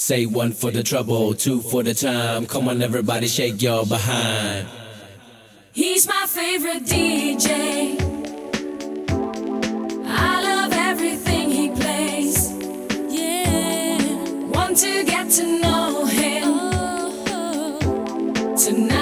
Say one for the trouble, two for the time. Come on, everybody, shake your behind. He's my favorite DJ. I love everything he plays. Yeah. Want to get to know him. Tonight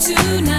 tonight.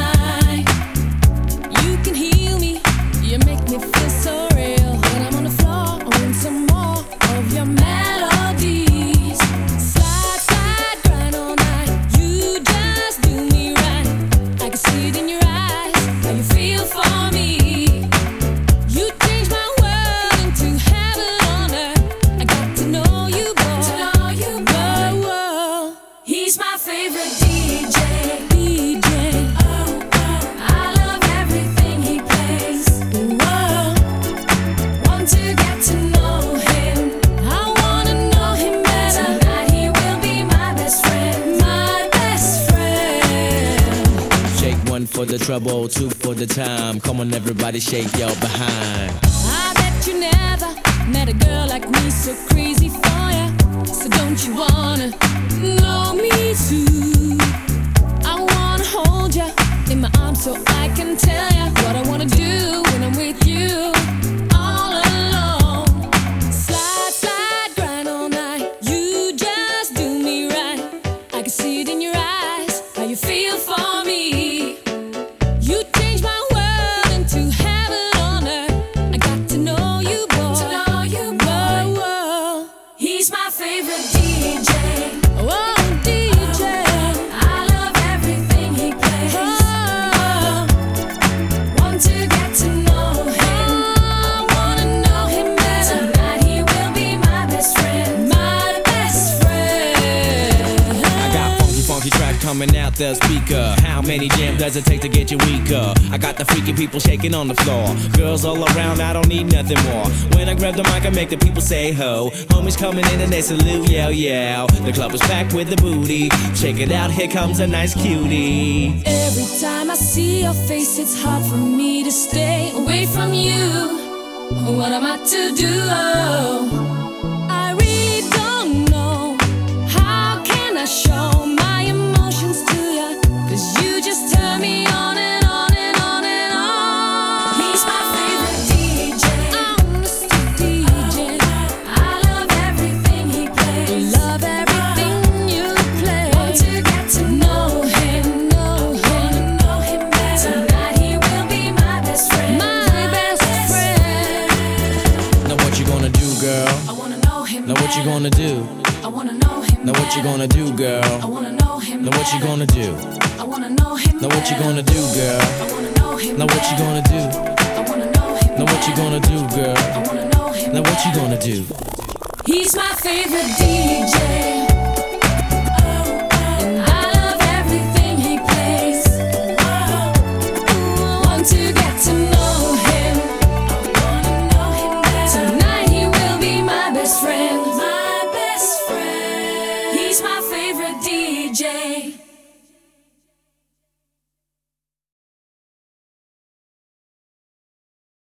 For the trouble, two for the time. Come on, everybody, shake your behind. I bet you never met a girl like me so crazy for ya. So don't you wanna know me too? I wanna hold ya in my arms so I can tell ya what I wanna do when I'm with you. Favorite coming out the speaker. How many jam does it take to get you weaker? I got the freaky people shaking on the floor. Girls all around, I don't need nothing more. When I grab the mic, I make the people say ho. Homies coming in and they salute, yell, yell. The club is packed with the booty. Check it out, here comes a nice cutie. Every time I see your face, it's hard for me to stay away from you. What am I to do? You gonna do? I wanna know him. Now what you gonna do, girl? I wanna know him. Now what you gonna do? I wanna know him. Now what you gonna do, girl? I wanna know him. Now what you gonna do? I wanna know him. Now what you gonna do, girl? I wanna know him. Now what you gonna do? He's my favorite DJ. DJ.